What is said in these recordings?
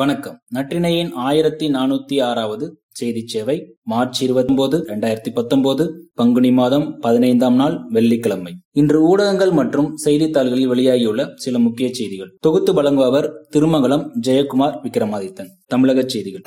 வணக்கம். நற்றினையின் ஆயிரத்தி நானூத்தி ஆறாவது செய்தி சேவை மார்ச் இருபத்தி ஒன்பது இரண்டாயிரத்தி பத்தொன்பது பங்குனி மாதம் பதினைந்தாம் நாள் வெள்ளிக்கிழமை. இன்று ஊடகங்கள் மற்றும் செய்தித்தாள்களில் வெளியாகியுள்ள சில முக்கிய செய்திகள். தொகுத்து வழங்குபவர் திருமங்கலம் ஜெயக்குமார் விக்ரமாதித்தன். தமிழக செய்திகள்.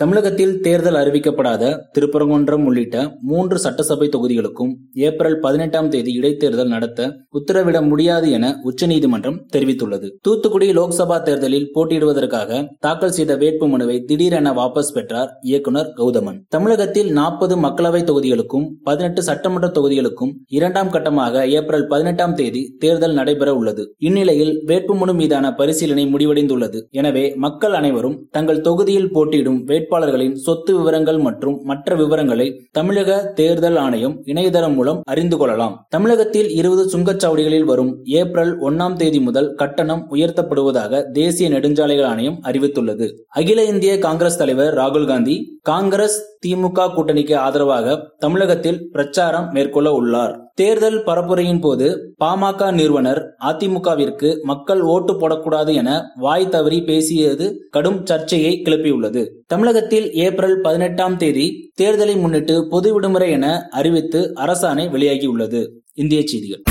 தமிழகத்தில் தேர்தல் அறிவிக்கப்படாத திருப்பரங்குன்றம் உள்ளிட்ட மூன்று சட்டசபை தொகுதிகளுக்கும் ஏப்ரல் பதினெட்டாம் தேதி இடைத்தேர்தல் நடத்த உத்தரவிட முடியாது என உச்சநீதிமன்றம் தெரிவித்துள்ளது. தூத்துக்குடி லோக்சபா தேர்தலில் போட்டியிடுவதற்காக தாக்கல் செய்த வேட்பு மனுவை திடீரென வாபஸ் பெற்றார் இயக்குநர் கௌதமன். தமிழகத்தில் நாற்பது மக்களவை தொகுதிகளுக்கும் பதினெட்டு சட்டமன்ற தொகுதிகளுக்கும் இரண்டாம் கட்டமாக ஏப்ரல் பதினெட்டாம் தேதி தேர்தல் நடைபெற உள்ளது. இந்நிலையில் வேட்புமனு மீதான பரிசீலனை முடிவடைந்துள்ளது. எனவே மக்கள் அனைவரும் தங்கள் தொகுதியில் போட்டியிடும் வேட்பாளர்களின் சொத்து விவரங்கள் மற்றும் மற்ற விவரங்களை தமிழக தேர்தல் ஆணையம் இணையதளம் மூலம் அறிந்து கொள்ளலாம். தமிழகத்தில் இருபது சுங்கச்சாவடிகளில் வரும் ஏப்ரல் ஒன்னாம் தேதி முதல் கட்டணம் உயர்த்தப்படுவதாக தேசிய நெடுஞ்சாலைகள் ஆணையம் அறிவித்துள்ளது. அகில இந்திய காங்கிரஸ் தலைவர் ராகுல் காந்தி காங்கிரஸ் திமுக கூட்டணிக்கு ஆதரவாக தமிழகத்தில் பிரச்சாரம் மேற்கொள்ள உள்ளார். தேர்தல் பரப்புரையின் போது பாமக நிறுவனர் அதிமுகவிற்கு மக்கள் ஓட்டு போடக்கூடாது என வாய் தவறி பேசியது கடும் சர்ச்சையை கிளப்பியுள்ளது. தமிழகத்தில் ஏப்ரல் பதினெட்டாம் தேதி தேர்தலை முன்னிட்டு பொது விடுமுறை என அறிவித்து அரசாணை வெளியாகியுள்ளது. இந்திய செய்திகள்.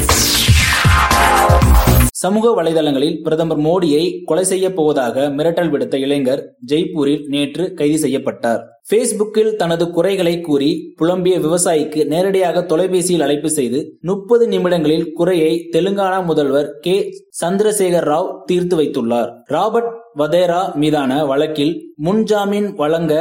சமூக வலைதளங்களில் பிரதமர் மோடியை கொலை செய்ய போவதாக மிரட்டல் விடுத்த இளைஞர் ஜெய்ப்பூரில் நேற்று கைது செய்யப்பட்டார். பேஸ்புக்கில் தனது குறைகளை கூறி புலம்பிய விவசாயிக்கு நேரடியாக தொலைபேசியில் அழைப்பு செய்து முப்பது நிமிடங்களில் குறையை தெலுங்கானா முதல்வர் கே. சந்திரசேகர் ராவ் தீர்த்து வைத்துள்ளார். ராபர்ட் வதேரா மீதான வழக்கில் முன்ஜாமீன் வழங்க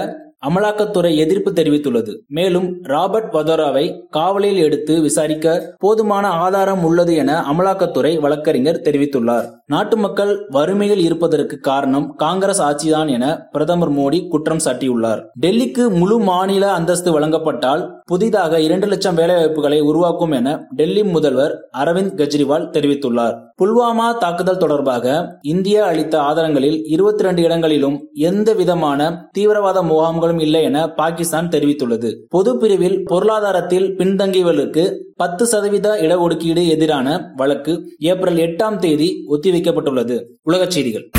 அமலாக்கத்துறை எதிர்ப்பு தெரிவித்துள்ளது. மேலும் ராபர்ட் வதோராவை காவலில் எடுத்து விசாரிக்க போதுமான ஆதாரம் உள்ளது என அமலாக்கத்துறை வழக்கறிஞர் தெரிவித்துள்ளார். நாட்டு மக்கள் வறுமையில் இருப்பதற்கு காரணம் காங்கிரஸ் ஆட்சிதான் என பிரதமர் மோடி குற்றம் சாட்டியுள்ளார். டெல்லிக்கு முழு மாநில அந்தஸ்து வழங்கப்பட்டால் புதிதாக இரண்டு லட்சம் வேலைவாய்ப்புகளை உருவாக்கும் என டெல்லி முதல்வர் அரவிந்த் கெஜ்ரிவால் தெரிவித்துள்ளார். புல்வாமா தாக்குதல் தொடர்பாக இந்தியா அளித்த ஆதாரங்களில் இருபத்தி ரெண்டு இடங்களிலும் எந்த விதமான தீவிரவாத முகாம்களும் இல்லை என பாகிஸ்தான் தெரிவித்துள்ளது. பொது பிரிவில் பொருளாதாரத்தில் பின்தங்கியவர்களுக்கு பத்து சதவீத இடஒதுக்கீடு எதிரான வழக்கு ஏப்ரல் எட்டாம் தேதி ஒத்தி வைக்கப்பட்டுள்ளது. உலகச் செய்திகள்.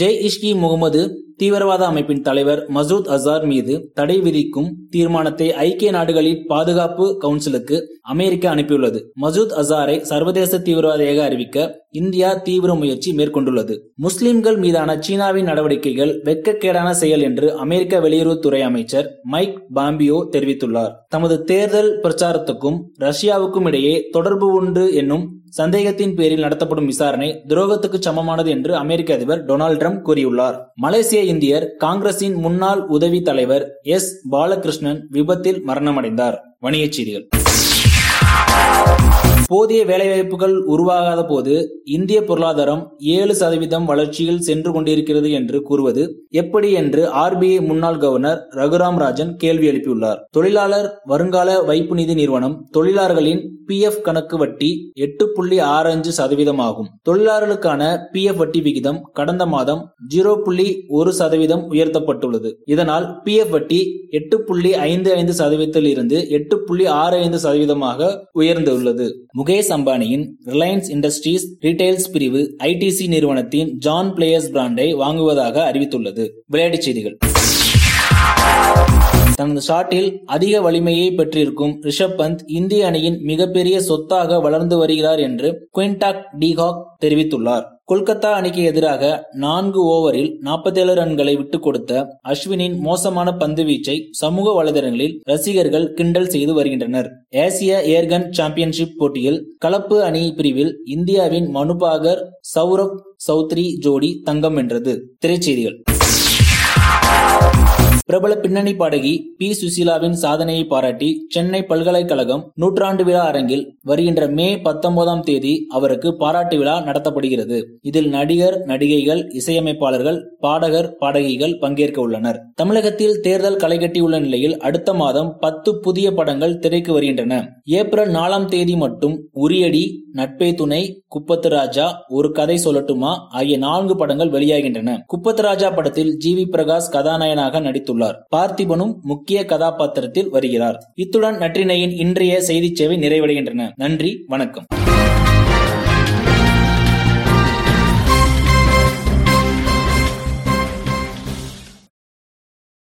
ஜெய் இஷ்கி முகமது தீவிரவாத அமைப்பின் தலைவர் மசூத் அசார் மீது தடை விதிக்கும் தீர்மானத்தை ஐக்கிய நாடுகளின் பாதுகாப்பு கவுன்சிலுக்கு அமெரிக்கா அனுப்பியுள்ளது. மசூத் அசாரை சர்வதேச தீவிரவாதியாக அறிவிக்க இந்தியா தீவிர முயற்சி மேற்கொண்டுள்ளது. முஸ்லிம்கள் மீதான சீனாவின் நடவடிக்கைகள் வெட்கக்கேடான செயல் என்று அமெரிக்க வெளியுறவுத்துறை அமைச்சர் மைக் பாம்பியோ தெரிவித்துள்ளார். தமது தேர்தல் பிரச்சாரத்துக்கும் ரஷ்யாவுக்கும் இடையே தொடர்பு உண்டு என்னும் சந்தேகத்தின் பேரில் நடத்தப்படும் விசாரணை துரோகத்துக்கு சமமானது என்று அமெரிக்க அதிபர் டொனால்டு ட்ரம்ப் கூறியுள்ளார். மலேசிய இந்தியர் காங்கிரசின் முன்னாள் உதவி தலைவர் எஸ். பாலகிருஷ்ணன் விபத்தில் மரணமடைந்தார். வணிகச் செய்திகள். போதிய வேலைவாய்ப்புகள் உருவாகாத போது இந்திய பொருளாதாரம் ஏழு சதவீதம் வளர்ச்சியில் சென்று கொண்டிருக்கிறது என்று கூறுவது எப்படி என்று ஆர்பிஐ முன்னாள் கவர்னர் ரகுராம் ராஜன் கேள்வி எழுப்பியுள்ளார். தொழிலாளர் வருங்கால வைப்பு நிதி நிறுவனம் தொழிலாளர்களின் பி எஃப் கணக்கு வட்டி எட்டு புள்ளி ஆறு அஞ்சு சதவீதம் ஆகும். தொழிலாளர்களுக்கான பி எஃப் வட்டி விகிதம் கடந்த மாதம் ஜீரோ புள்ளி ஒரு சதவீதம் உயர்த்தப்பட்டுள்ளது. இதனால் பி எஃப் வட்டி எட்டு புள்ளி ஐந்து ஐந்து சதவீதத்தில் இருந்து எட்டு புள்ளி ஆறு ஐந்து சதவீதமாக உயர்ந்துள்ளது. முகேஷ் அம்பானியின் ரிலையன்ஸ் இண்டஸ்ட்ரீஸ் ரீட்டைல்ஸ் பிரிவு ஐடிசி நிறுவனத்தின் ஜான் பிளேயர்ஸ் பிராண்டை வாங்குவதாக அறிவித்துள்ளது. விளையாட்டுச் செய்திகள். தனது ஷாட்டில் அதிக வலிமையை பெற்றிருக்கும் ரிஷப் பந்த் இந்திய அணியின் மிகப்பெரிய சொத்தாக வளர்ந்து வருகிறார் என்று குயின்டாக் டிஹாக் தெரிவித்துள்ளார். கொல்கத்தா அணிக்கு எதிராக நான்கு ஓவரில் நாற்பத்தேழு ரன்களை விட்டுக் கொடுத்த அஸ்வினின் மோசமான பந்து வீச்சை சமூக வலைதளங்களில் ரசிகர்கள் கிண்டல் செய்து வருகின்றனர். ஏசிய ஏர்கன் சாம்பியன்ஷிப் போட்டியில் கலப்பு அணி பிரிவில் இந்தியாவின் மனுபாகர் சௌரப் சௌத்ரி ஜோடி தங்கம் வென்றது. திரைச்செய்திகள். பிரபல பின்னணி பாடகி பி சுசீலாவின் சாதனையை பாராட்டி சென்னை பல்கலைக்கழகம் நூற்றாண்டு விழா அரங்கில் வருகின்ற மே பத்தொன்பதாம் தேதி அவருக்கு பாராட்டு விழா நடத்தப்படுகிறது. இதில் நடிகர் நடிகைகள் இசையமைப்பாளர்கள் பாடகர் பாடகிகள் பங்கேற்க உள்ளனர். தமிழகத்தில் தேர்தல் களைகட்டியுள்ள நிலையில் அடுத்த மாதம் பத்து புதிய படங்கள் திரைக்கு வருகின்றன. ஏப்ரல் நாலாம் தேதி மட்டும் உரியடி நட்பே துணை குப்பத்து ராஜா ஒரு கதை சொல்லட்டுமா ஆகிய நான்கு படங்கள் வெளியாகின்றன. குப்பத்து ராஜா படத்தில் ஜி வி பிரகாஷ் கதாநாயகனாக நடித்துள்ளார். பார்த்திபனும் முக்கிய கதாபாத்திரத்தில் வருகிறார். இத்துடன் நற்றினையின் இன்றைய செய்தி சேவை நிறைவடைகின்றன. நன்றி வணக்கம்.